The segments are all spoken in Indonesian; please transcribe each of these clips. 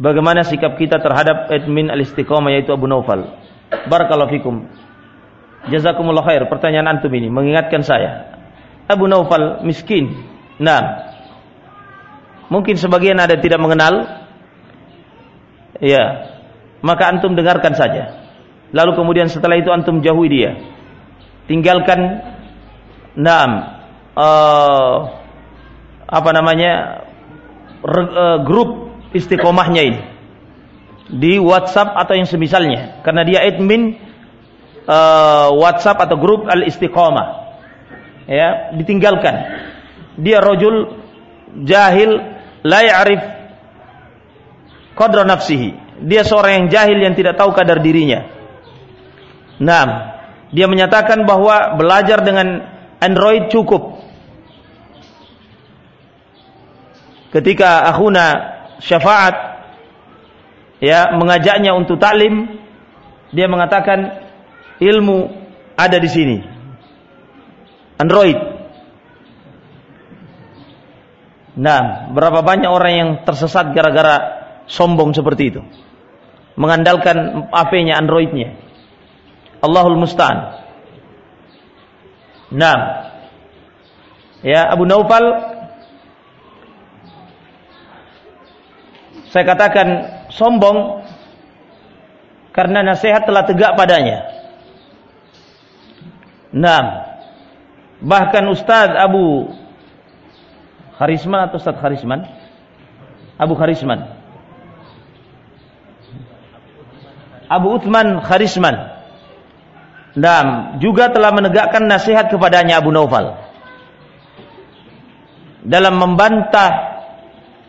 bagaimana sikap kita terhadap admin al-istiqomah yaitu Abu Naufal. Barakallahu fikum. Jazakumullah khair. Pertanyaan antum ini mengingatkan saya. Abu Naufal miskin. Nah, mungkin sebagian ada tidak mengenal. Ya, maka antum dengarkan saja. Lalu kemudian setelah itu antum jauhi dia. Tinggalkan Naam uh, apa namanya uh, grup istiqomahnya ini. Di WhatsApp atau yang semisalnya. Karena dia admin uh, WhatsApp atau grup al istiqomah ya ditinggalkan. Dia rojul jahil la ya'rif qadra nafsihi. Dia seorang yang jahil yang tidak tahu kadar dirinya. Nah dia menyatakan bahwa belajar dengan Android cukup. Ketika akhuna syafaat ya mengajaknya untuk taklim, dia mengatakan ilmu ada di sini. Android. Nah, berapa banyak orang yang tersesat gara-gara sombong seperti itu. Mengandalkan HP-nya, Android-nya. Allahul Musta'an. Nah, ya Abu Naufal saya katakan sombong karena nasihat telah tegak padanya. Nah, bahkan Ustadz Abu Harisman atau Ustadz Harisman? Abu Harisman. Abu Uthman Harisman dan juga telah menegakkan nasihat kepadanya Abu Naufal dalam membantah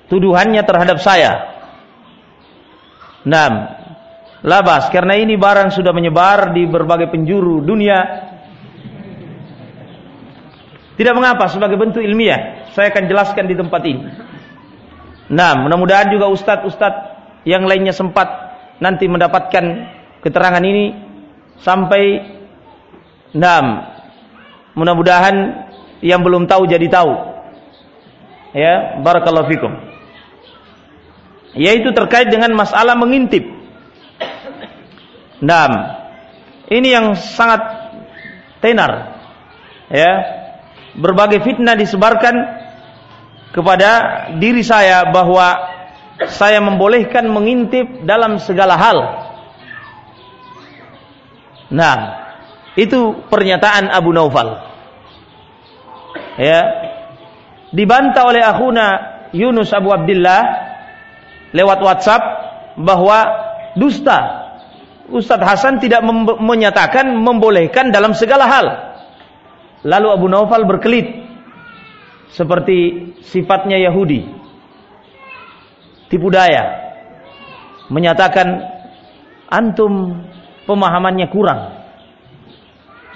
tuduhannya terhadap saya. Nah, labas karena ini barang sudah menyebar di berbagai penjuru dunia. Tidak mengapa sebagai bentuk ilmiah, saya akan jelaskan di tempat ini. Nah, mudah-mudahan juga ustadz-ustadz yang lainnya sempat nanti mendapatkan keterangan ini sampai enam. Mudah-mudahan yang belum tahu jadi tahu. Ya, barakallahu fikum. Yaitu terkait dengan masalah mengintip. Enam. Ini yang sangat tenar. Ya. Berbagai fitnah disebarkan kepada diri saya bahwa saya membolehkan mengintip dalam segala hal Nah, itu pernyataan Abu Naufal. Ya. Dibantah oleh akhuna Yunus Abu Abdullah lewat WhatsApp bahwa dusta. Ustadz Hasan tidak mem menyatakan membolehkan dalam segala hal. Lalu Abu Naufal berkelit seperti sifatnya Yahudi. Tipu daya. Menyatakan antum pemahamannya kurang.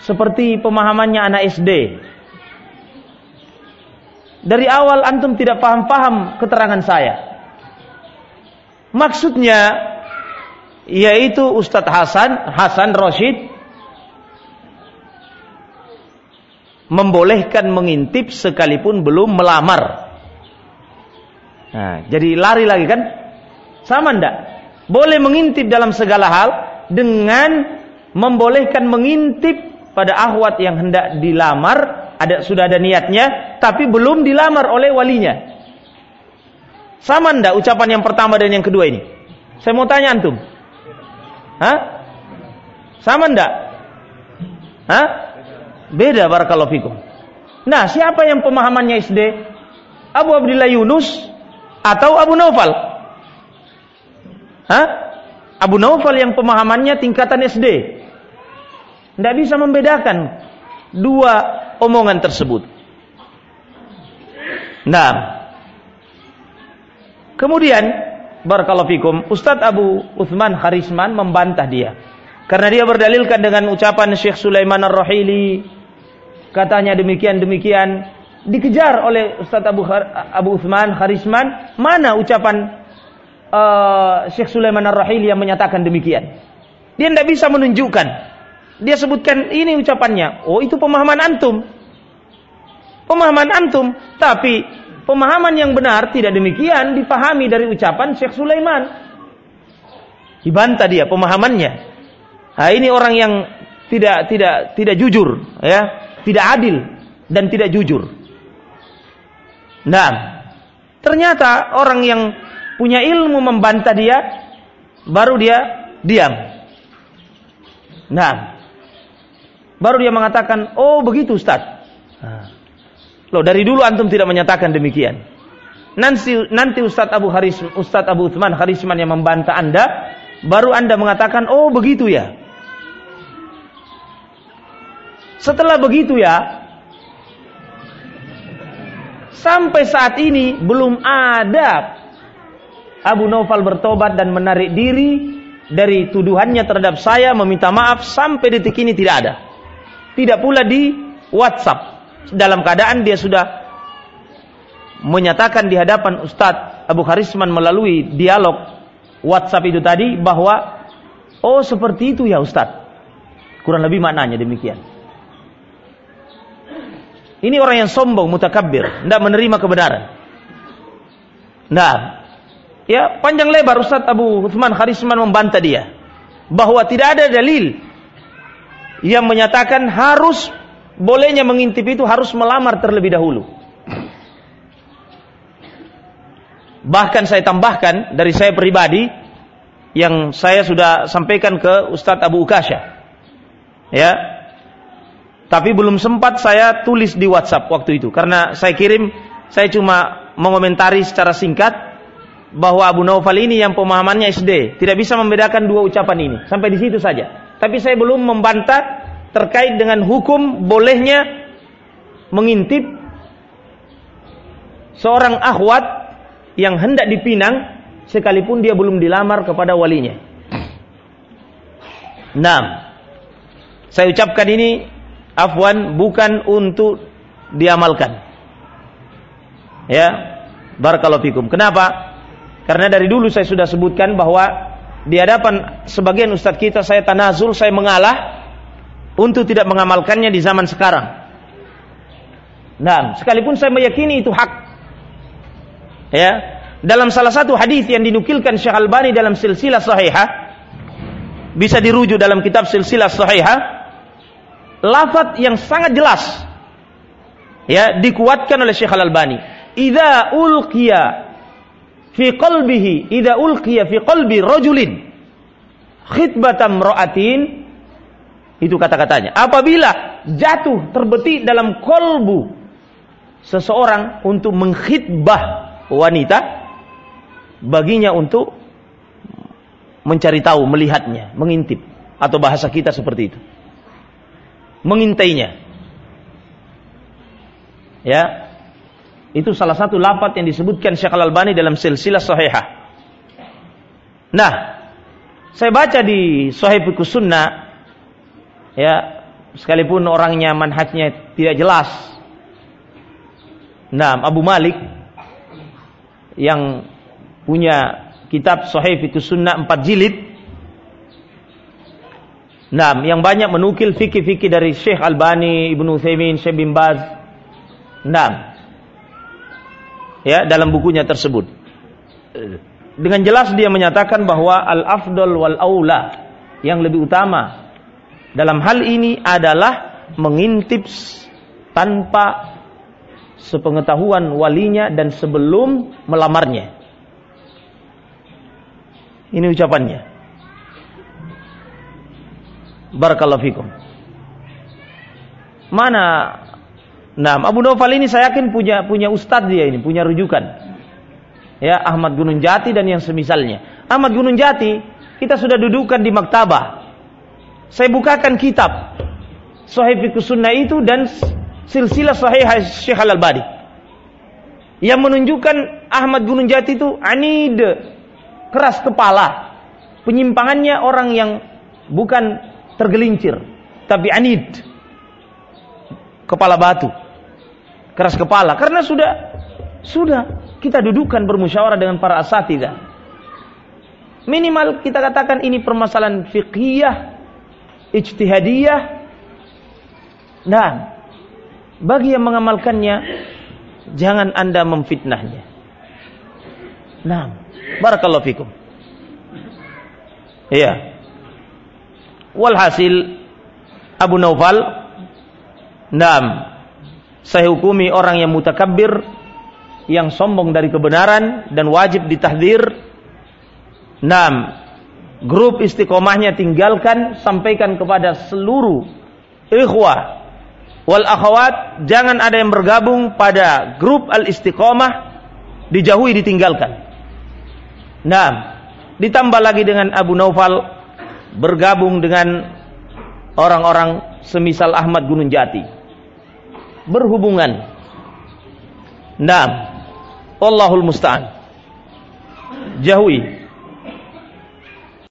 Seperti pemahamannya anak SD. Dari awal antum tidak paham-paham keterangan saya. Maksudnya yaitu Ustadz Hasan, Hasan Rashid membolehkan mengintip sekalipun belum melamar. Nah, jadi lari lagi kan? Sama ndak? Boleh mengintip dalam segala hal, dengan membolehkan mengintip pada ahwat yang hendak dilamar, ada sudah ada niatnya, tapi belum dilamar oleh walinya. Sama ndak ucapan yang pertama dan yang kedua ini? Saya mau tanya antum. Hah? Sama ndak? Hah? Beda barakallahu fikum. Nah, siapa yang pemahamannya SD? Abu Abdullah Yunus atau Abu Naufal? Hah? Abu Naufal yang pemahamannya tingkatan SD. Tidak bisa membedakan dua omongan tersebut. Nah, kemudian barakallahu Ustadz Abu Uthman Harisman membantah dia. Karena dia berdalilkan dengan ucapan Syekh Sulaiman Ar-Rahili katanya demikian demikian dikejar oleh Ustadz Abu Abu Uthman Harisman mana ucapan uh, Syekh Sulaiman Ar-Rahili yang menyatakan demikian. Dia tidak bisa menunjukkan. Dia sebutkan ini ucapannya. Oh itu pemahaman antum. Pemahaman antum. Tapi pemahaman yang benar tidak demikian dipahami dari ucapan Syekh Sulaiman. Dibantah dia pemahamannya. Nah, ini orang yang tidak tidak tidak jujur, ya, tidak adil dan tidak jujur. Nah, ternyata orang yang punya ilmu membantah dia, baru dia diam. Nah, baru dia mengatakan, oh begitu Ustaz. Nah, loh dari dulu antum tidak menyatakan demikian. Nanti nanti Ustadz Abu Haris, Ustadz Abu Uthman Harisman yang membantah Anda, baru Anda mengatakan, oh begitu ya. Setelah begitu ya, sampai saat ini belum ada Abu Naufal bertobat dan menarik diri dari tuduhannya terhadap saya meminta maaf sampai detik ini tidak ada. Tidak pula di WhatsApp. Dalam keadaan dia sudah menyatakan di hadapan Ustadz Abu Harisman melalui dialog WhatsApp itu tadi bahwa oh seperti itu ya Ustadz. Kurang lebih maknanya demikian. Ini orang yang sombong, mutakabbir, tidak menerima kebenaran. Nah, Ya, panjang lebar Ustaz Abu Uthman Harisman membantah dia bahwa tidak ada dalil yang menyatakan harus bolehnya mengintip itu harus melamar terlebih dahulu. Bahkan saya tambahkan dari saya pribadi yang saya sudah sampaikan ke Ustadz Abu Ukasha. Ya. Tapi belum sempat saya tulis di WhatsApp waktu itu karena saya kirim saya cuma mengomentari secara singkat bahwa Abu Naufal ini yang pemahamannya SD tidak bisa membedakan dua ucapan ini sampai di situ saja. Tapi saya belum membantah terkait dengan hukum bolehnya mengintip seorang akhwat yang hendak dipinang sekalipun dia belum dilamar kepada walinya. Nah, saya ucapkan ini afwan bukan untuk diamalkan. Ya, barakallahu fikum. Kenapa? Karena dari dulu saya sudah sebutkan bahwa di hadapan sebagian ustadz kita saya tanazul, saya mengalah untuk tidak mengamalkannya di zaman sekarang. Nah, sekalipun saya meyakini itu hak. Ya, dalam salah satu hadis yang dinukilkan Syekh Albani dalam silsilah sahihah bisa dirujuk dalam kitab silsilah sahihah lafaz yang sangat jelas ya dikuatkan oleh Syekh Al Albani. Idza ulqiya fi qalbihi idza ulqiya fi qalbi rajulin khitbatam ra'atin itu kata-katanya. Apabila jatuh terbetik dalam kolbu seseorang untuk mengkhitbah wanita baginya untuk mencari tahu melihatnya mengintip atau bahasa kita seperti itu. Mengintainya. Ya. Itu salah satu lapat yang disebutkan Syekh Al-Albani dalam silsilah sahihah. Nah, saya baca di Sahih Sunnah ya, sekalipun orangnya manhajnya tidak jelas. Nah, Abu Malik yang punya kitab Sahih Fiqh Sunnah 4 jilid Nah, yang banyak menukil fikih-fikih dari Syekh Albani, Ibnu Utsaimin, Syekh bin Baz. Nah, ya dalam bukunya tersebut. Dengan jelas dia menyatakan bahwa al-afdal wal aula yang lebih utama dalam hal ini adalah mengintip tanpa sepengetahuan walinya dan sebelum melamarnya. Ini ucapannya. Barakallahu fikum. Mana Nah, Abu Naufal ini saya yakin punya punya ustadz dia ini, punya rujukan. Ya, Ahmad Gunung Jati dan yang semisalnya. Ahmad Gunung Jati, kita sudah dudukkan di maktabah. Saya bukakan kitab Sahih Fiqh Sunnah itu dan silsilah Sahih Syekh Al-Albani. Yang menunjukkan Ahmad Gunung Jati itu anid, keras kepala. Penyimpangannya orang yang bukan tergelincir, tapi anid. Kepala batu keras kepala karena sudah sudah kita dudukan bermusyawarah dengan para asatidah. Minimal kita katakan ini permasalahan fiqhiyah, ijtihadiyah. Dan bagi yang mengamalkannya jangan Anda memfitnahnya. Nah, barakallahu fikum. Iya. Walhasil Abu Naufal Naam Saya hukumi orang yang mutakabbir Yang sombong dari kebenaran Dan wajib ditahdir Naam Grup istiqomahnya tinggalkan Sampaikan kepada seluruh Ikhwah Wal akhwat Jangan ada yang bergabung pada grup al-istiqomah Dijauhi ditinggalkan Naam Ditambah lagi dengan Abu Naufal bergabung dengan orang-orang semisal Ahmad Gunung Jati. Berhubungan. Naam. Allahul musta'an. Jauhi